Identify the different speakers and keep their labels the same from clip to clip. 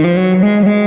Speaker 1: Mm-hmm.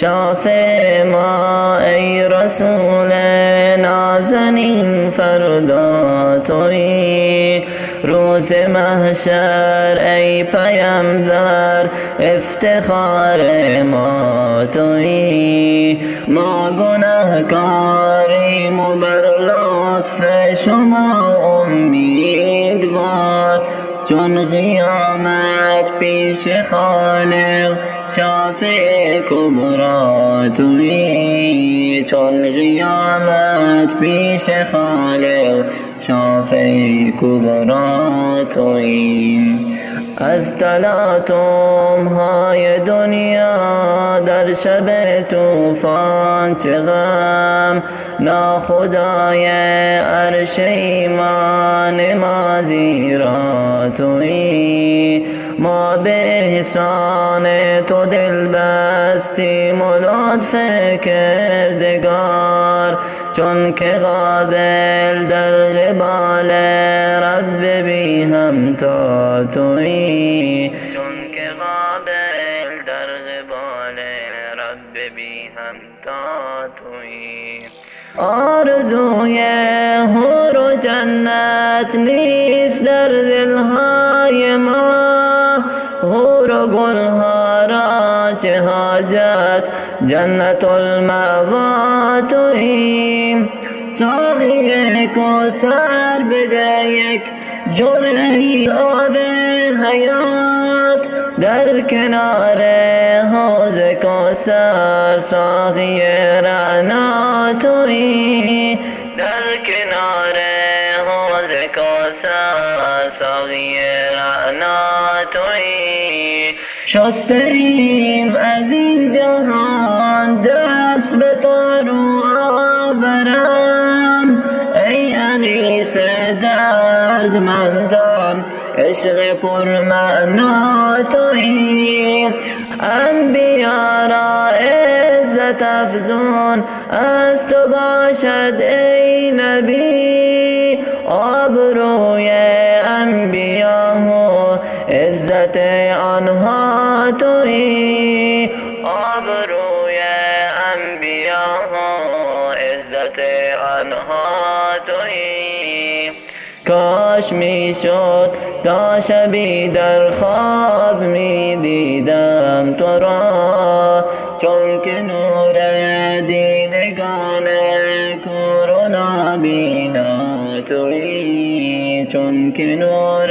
Speaker 1: شافع ما ای رسول نازنین فردا تویی روز محشر ای پیمبر افتخار ما تویی ما گنهکاریم و بر لطف شما چون قیامت پیش خالق شافع کبرا توی چون قیامت پیش خالق شافع کبرا توی از تلاطم های دنیا در شب توفان چه غم؟ ناخدای عرش ایمان ما زیرا توی ما به احسان تو دل بستیم و لطف کردگار. چون که قابل در قبال رب بی همتا تویی. چون که قابل در قبال رب بی همتا تویی. آرزوی هور و جنت نیست. در دلهای ما هور و گلها را چه حاجت؟ جنت المأوا توییم. ساقی کوثر بده یک جرعه آب حیات. در کنار حوض کوثر ساقی رعنا تویی در کنار صدرك وساء صغيرا ناتوی شستیم از این جهان دست به رو آورم ای انیس درد مندان عشق پر معنا توی انبیا را عزت افزون از تو باشد ای نبی. آبروی انبیا و عزت آنها تویی. آبروی انبیا و عزت آنها تویی. کاش می‌شد تا شبی در خواب می دیدم تو را. چون که نور دیدگان کرونا تویی تمكنون